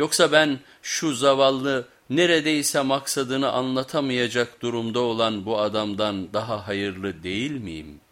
Yoksa ben şu zavallı neredeyse maksadını anlatamayacak durumda olan bu adamdan daha hayırlı değil miyim?''